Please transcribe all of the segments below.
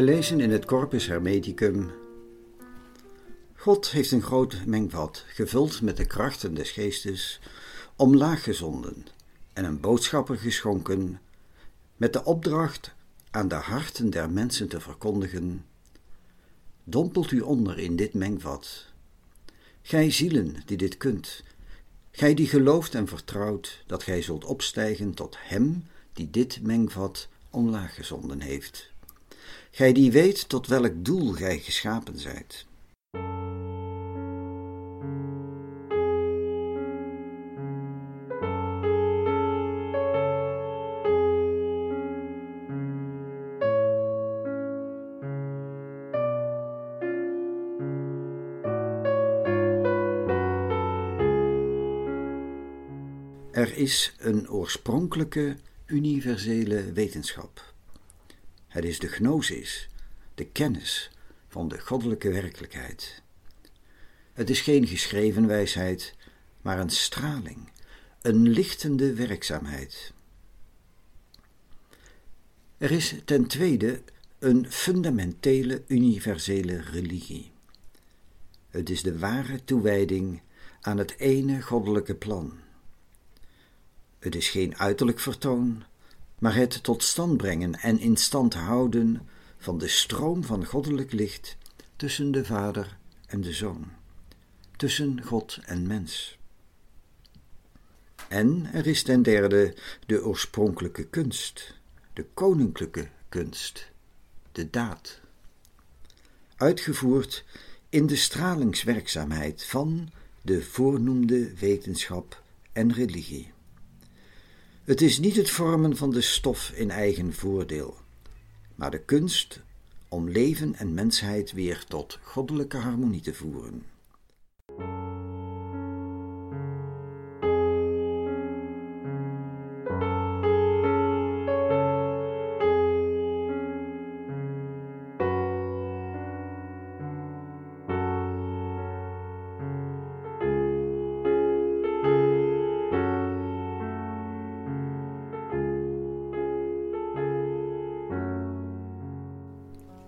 Wij lezen in het Corpus Hermeticum: God heeft een groot mengvat, gevuld met de krachten des geestes, omlaag gezonden en een boodschapper geschonken, met de opdracht aan de harten der mensen te verkondigen: Dompelt u onder in dit mengvat. Gij zielen die dit kunt, gij die gelooft en vertrouwt dat gij zult opstijgen tot Hem die dit mengvat omlaag gezonden heeft. Gij die weet tot welk doel gij geschapen zijt. Er is een oorspronkelijke, universele wetenschap. Het is de gnosis, de kennis van de goddelijke werkelijkheid. Het is geen geschreven wijsheid, maar een straling, een lichtende werkzaamheid. Er is ten tweede een fundamentele universele religie. Het is de ware toewijding aan het ene goddelijke plan. Het is geen uiterlijk vertoon, maar het tot stand brengen en in stand houden van de stroom van goddelijk licht tussen de Vader en de Zoon, tussen God en mens. En er is ten derde de oorspronkelijke kunst, de koninklijke kunst, de daad, uitgevoerd in de stralingswerkzaamheid van de voornoemde wetenschap en religie. Het is niet het vormen van de stof in eigen voordeel, maar de kunst om leven en mensheid weer tot goddelijke harmonie te voeren.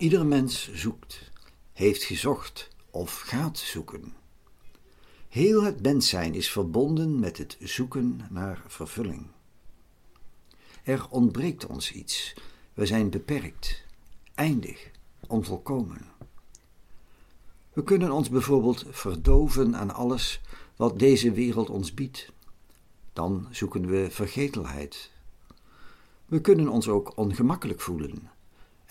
Ieder mens zoekt, heeft gezocht of gaat zoeken. Heel het mens zijn is verbonden met het zoeken naar vervulling. Er ontbreekt ons iets. We zijn beperkt, eindig, onvolkomen. We kunnen ons bijvoorbeeld verdoven aan alles wat deze wereld ons biedt. Dan zoeken we vergetelheid. We kunnen ons ook ongemakkelijk voelen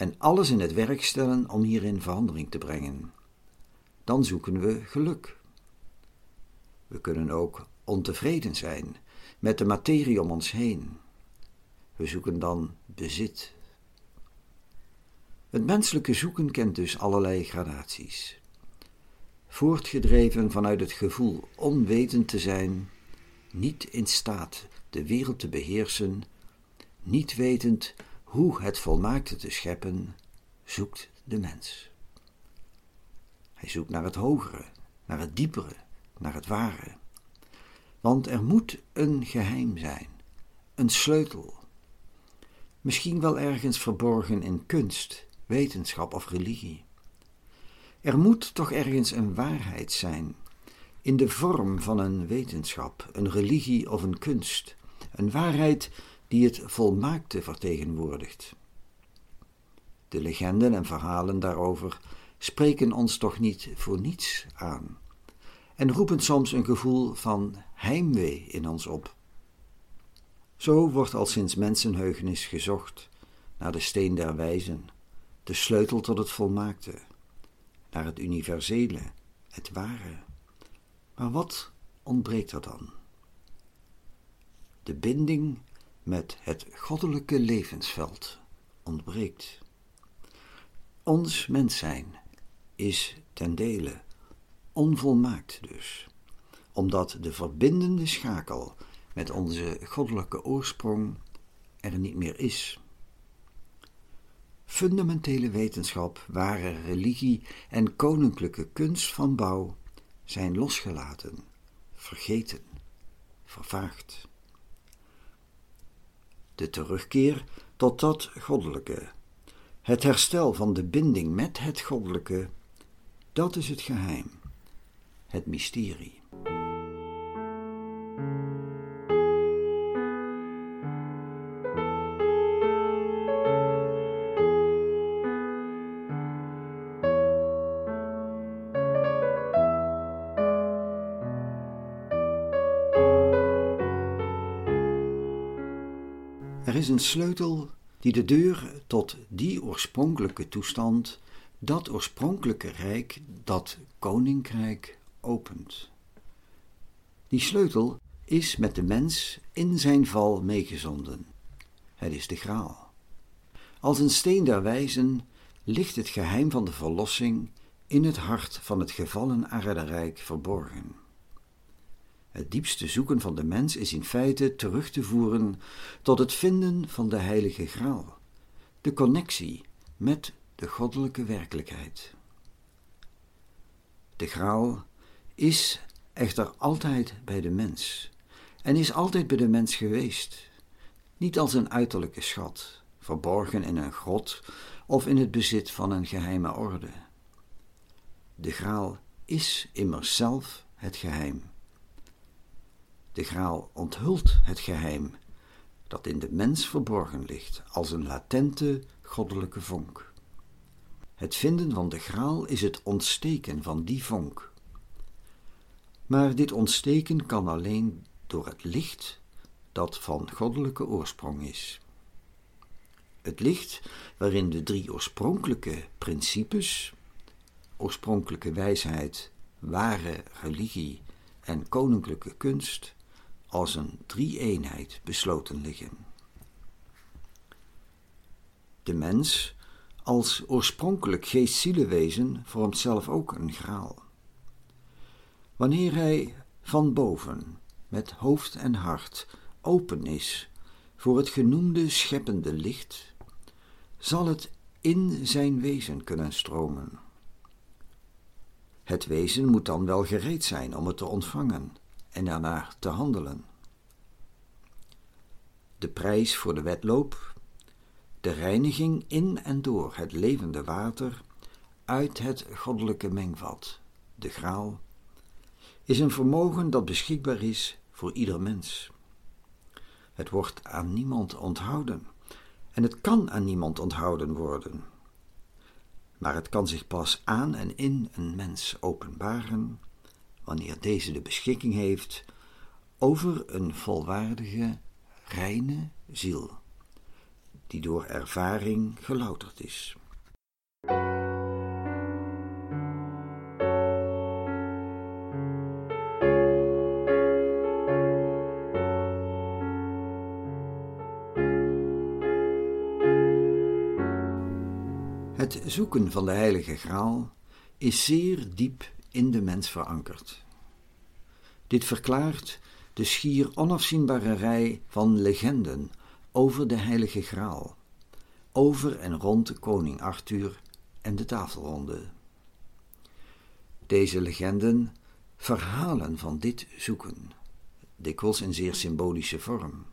en alles in het werk stellen om hierin verandering te brengen. Dan zoeken we geluk. We kunnen ook ontevreden zijn met de materie om ons heen. We zoeken dan bezit. Het menselijke zoeken kent dus allerlei gradaties. Voortgedreven vanuit het gevoel onwetend te zijn, niet in staat de wereld te beheersen, niet wetend hoe het volmaakte te scheppen, zoekt de mens. Hij zoekt naar het hogere, naar het diepere, naar het ware. Want er moet een geheim zijn, een sleutel. Misschien wel ergens verborgen in kunst, wetenschap of religie. Er moet toch ergens een waarheid zijn, in de vorm van een wetenschap, een religie of een kunst, een waarheid die het volmaakte vertegenwoordigt. De legenden en verhalen daarover spreken ons toch niet voor niets aan en roepen soms een gevoel van heimwee in ons op. Zo wordt al sinds mensenheugenis gezocht naar de steen der wijzen, de sleutel tot het volmaakte, naar het universele, het ware. Maar wat ontbreekt er dan? De binding met het goddelijke levensveld ontbreekt. Ons mens zijn is ten dele onvolmaakt dus, omdat de verbindende schakel met onze goddelijke oorsprong er niet meer is. Fundamentele wetenschap, ware religie en koninklijke kunst van bouw zijn losgelaten, vergeten, vervaagd de terugkeer tot dat goddelijke, Het herstel van de binding met het goddelijke, dat is het geheim, het mysterie. Is een sleutel die de deur tot die oorspronkelijke toestand, dat oorspronkelijke rijk, dat koninkrijk opent. Die sleutel is met de mens in zijn val meegezonden. Het is de graal. Als een steen der wijzen ligt het geheim van de verlossing in het hart van het gevallen aarderijk verborgen. Het diepste zoeken van de mens is in feite terug te voeren tot het vinden van de heilige graal, de connectie met de goddelijke werkelijkheid. De graal is echter altijd bij de mens en is altijd bij de mens geweest, niet als een uiterlijke schat, verborgen in een grot of in het bezit van een geheime orde. De graal is immers zelf het geheim. De graal onthult het geheim dat in de mens verborgen ligt als een latente goddelijke vonk. Het vinden van de graal is het ontsteken van die vonk. Maar dit ontsteken kan alleen door het licht dat van goddelijke oorsprong is. Het licht waarin de drie oorspronkelijke principes, oorspronkelijke wijsheid, ware religie en koninklijke kunst, als een drie-eenheid besloten liggen. De mens, als oorspronkelijk geest-zielenwezen, vormt zelf ook een graal. Wanneer hij van boven, met hoofd en hart, open is voor het genoemde scheppende licht, zal het in zijn wezen kunnen stromen. Het wezen moet dan wel gereed zijn om het te ontvangen en daarnaar te handelen. De prijs voor de wedloop, de reiniging in en door het levende water uit het goddelijke mengvat, de graal, is een vermogen dat beschikbaar is voor ieder mens. Het wordt aan niemand onthouden en het kan aan niemand onthouden worden. Maar het kan zich pas aan en in een mens openbaren wanneer deze de beschikking heeft over een volwaardige, reine ziel, die door ervaring gelouterd is. Het zoeken van de Heilige Graal is zeer diep in de mens verankerd. Dit verklaart de schier onafzienbare rij van legenden over de Heilige Graal, over en rond koning Arthur en de tafelronde. Deze legenden verhalen van dit zoeken, dikwijls in zeer symbolische vorm.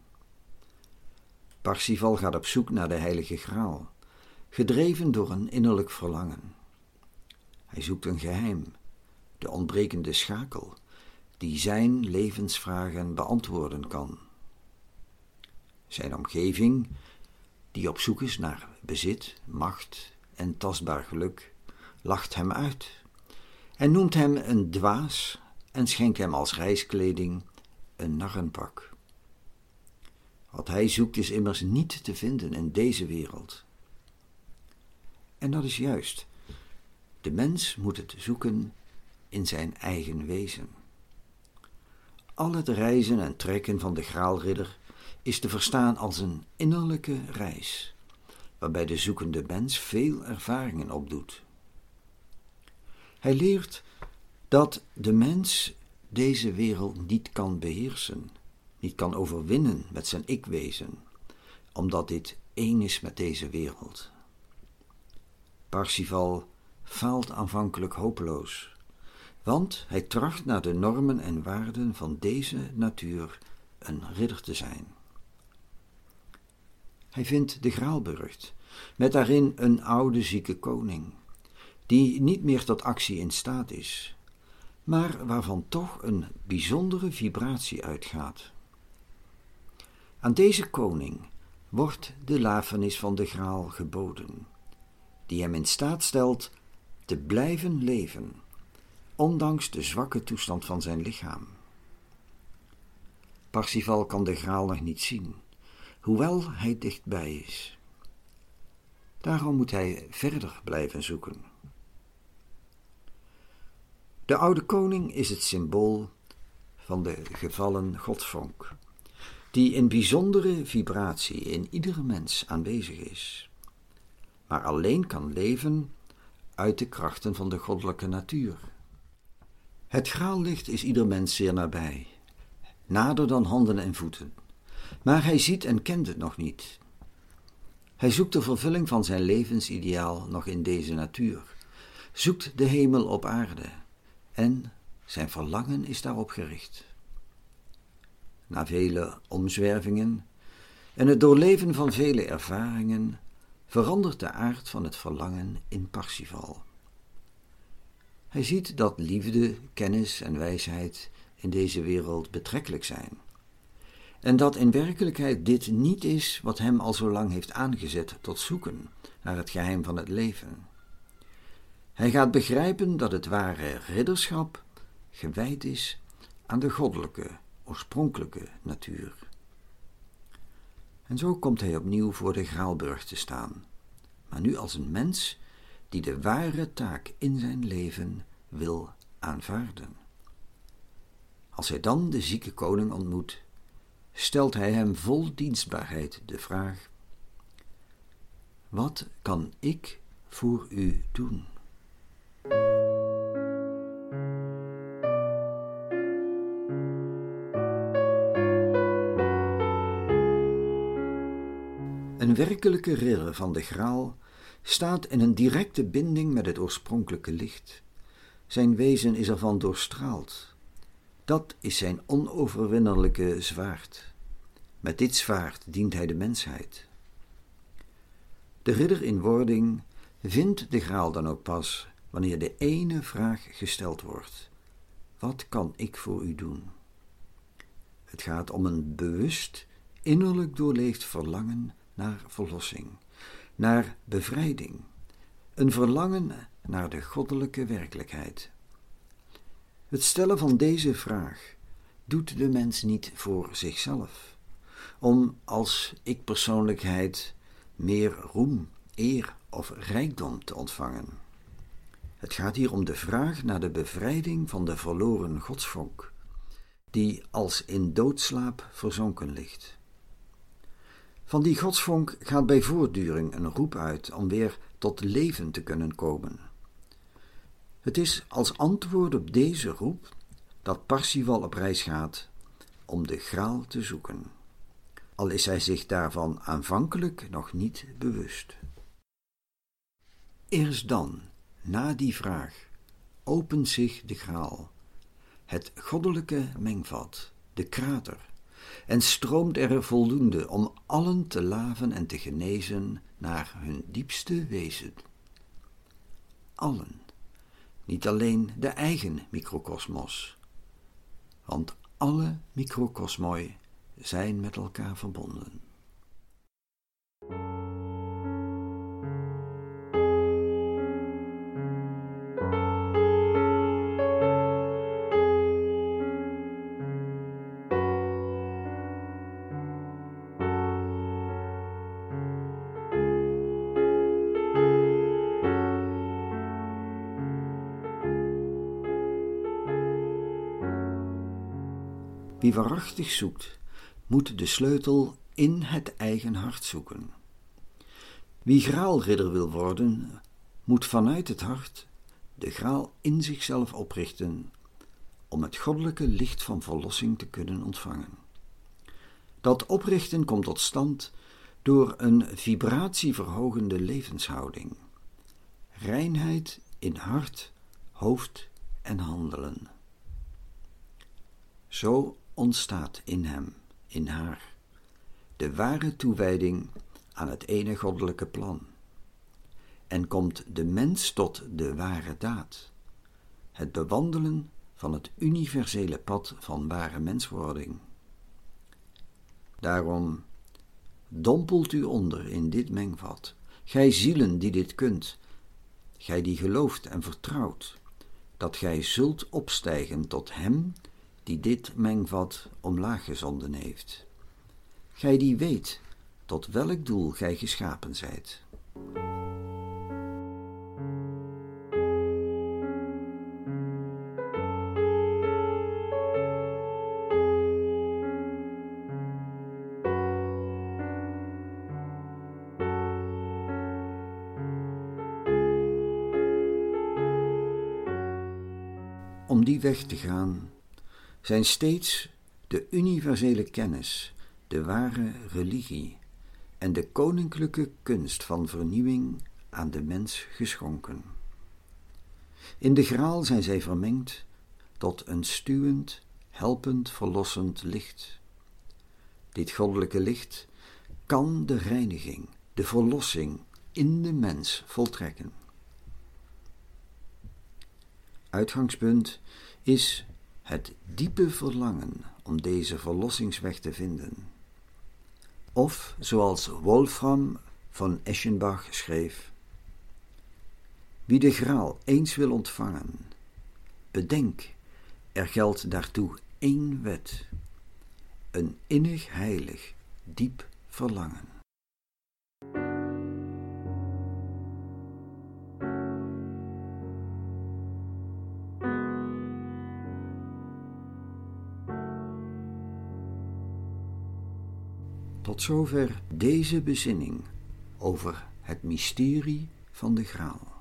Parsifal gaat op zoek naar de Heilige Graal, gedreven door een innerlijk verlangen. Hij zoekt een geheim, de ontbrekende schakel, die zijn levensvragen beantwoorden kan. Zijn omgeving, die op zoek is naar bezit, macht en tastbaar geluk, lacht hem uit en noemt hem een dwaas en schenkt hem als reiskleding een narrenpak. Wat hij zoekt is immers niet te vinden in deze wereld. En dat is juist. De mens moet het zoeken in zijn eigen wezen. Al het reizen en trekken van de graalridder is te verstaan als een innerlijke reis, waarbij de zoekende mens veel ervaringen opdoet. Hij leert dat de mens deze wereld niet kan beheersen, niet kan overwinnen met zijn ikwezen, omdat dit één is met deze wereld. Parsifal faalt aanvankelijk hopeloos, want hij tracht naar de normen en waarden van deze natuur een ridder te zijn. Hij vindt de Graalburcht, met daarin een oude zieke koning, die niet meer tot actie in staat is, maar waarvan toch een bijzondere vibratie uitgaat. Aan deze koning wordt de lafenis van de graal geboden, die hem in staat stelt te blijven leven, ondanks de zwakke toestand van zijn lichaam. Parsifal kan de graal nog niet zien, hoewel hij dichtbij is. Daarom moet hij verder blijven zoeken. De oude koning is het symbool van de gevallen godsvonk, die in bijzondere vibratie in iedere mens aanwezig is, maar alleen kan leven uit de krachten van de goddelijke natuur. Het graallicht is ieder mens zeer nabij, nader dan handen en voeten, maar hij ziet en kent het nog niet. Hij zoekt de vervulling van zijn levensideaal nog in deze natuur, zoekt de hemel op aarde en zijn verlangen is daarop gericht. Na vele omzwervingen en het doorleven van vele ervaringen verandert de aard van het verlangen in Parsifal. Hij ziet dat liefde, kennis en wijsheid in deze wereld betrekkelijk zijn. En dat in werkelijkheid dit niet is wat hem al zo lang heeft aangezet tot zoeken naar het geheim van het leven. Hij gaat begrijpen dat het ware ridderschap gewijd is aan de goddelijke, oorspronkelijke natuur. En zo komt hij opnieuw voor de Graalburg te staan, maar nu als een mens die de ware taak in zijn leven wil aanvaarden. Als hij dan de zieke koning ontmoet, stelt hij hem vol dienstbaarheid de vraag: Wat kan ik voor u doen? Een werkelijke ridder van de graal staat in een directe binding met het oorspronkelijke licht. Zijn wezen is ervan doorstraald. Dat is zijn onoverwinnelijke zwaard. Met dit zwaard dient hij de mensheid. De ridder in wording vindt de graal dan ook pas wanneer de ene vraag gesteld wordt: Wat kan ik voor u doen? Het gaat om een bewust, innerlijk doorleefd verlangen naar verlossing, naar bevrijding, een verlangen naar de goddelijke werkelijkheid. Het stellen van deze vraag doet de mens niet voor zichzelf, om als ik-persoonlijkheid meer roem, eer of rijkdom te ontvangen. Het gaat hier om de vraag naar de bevrijding van de verloren godsvonk, die als in doodslaap verzonken ligt. Van die godsvonk gaat bij voortduring een roep uit om weer tot leven te kunnen komen. Het is als antwoord op deze roep dat Parsival op reis gaat om de graal te zoeken, al is hij zich daarvan aanvankelijk nog niet bewust. Eerst dan, na die vraag, opent zich de graal, het goddelijke mengvat, de krater, en stroomt er voldoende om allen te laven en te genezen naar hun diepste wezen. Allen, niet alleen de eigen microcosmos, want alle microcosmoi zijn met elkaar verbonden. Wie waarachtig zoekt, moet de sleutel in het eigen hart zoeken. Wie graalridder wil worden, moet vanuit het hart de graal in zichzelf oprichten om het goddelijke licht van verlossing te kunnen ontvangen. Dat oprichten komt tot stand door een vibratieverhogende levenshouding, reinheid in hart, hoofd en handelen. Zo ontstaat in hem, in haar, de ware toewijding aan het ene goddelijke plan. En komt de mens tot de ware daad, het bewandelen van het universele pad van ware menswording. Daarom dompelt u onder in dit mengvat, gij zielen die dit kunt, gij die gelooft en vertrouwt, dat gij zult opstijgen tot Hem die dit mengvat omlaag gezonden heeft. Gij die weet tot welk doel gij geschapen zijt. Om die weg te gaan, zijn steeds de universele kennis, de ware religie en de koninklijke kunst van vernieuwing aan de mens geschonken. In de graal zijn zij vermengd tot een stuwend, helpend, verlossend licht. Dit goddelijke licht kan de reiniging, de verlossing in de mens voltrekken. Uitgangspunt is het diepe verlangen om deze verlossingsweg te vinden. Of zoals Wolfram van Eschenbach schreef: Wie de graal eens wil ontvangen, bedenk, er geldt daartoe één wet, een innig heilig, diep verlangen. Tot zover deze bezinning over het mysterie van de graal.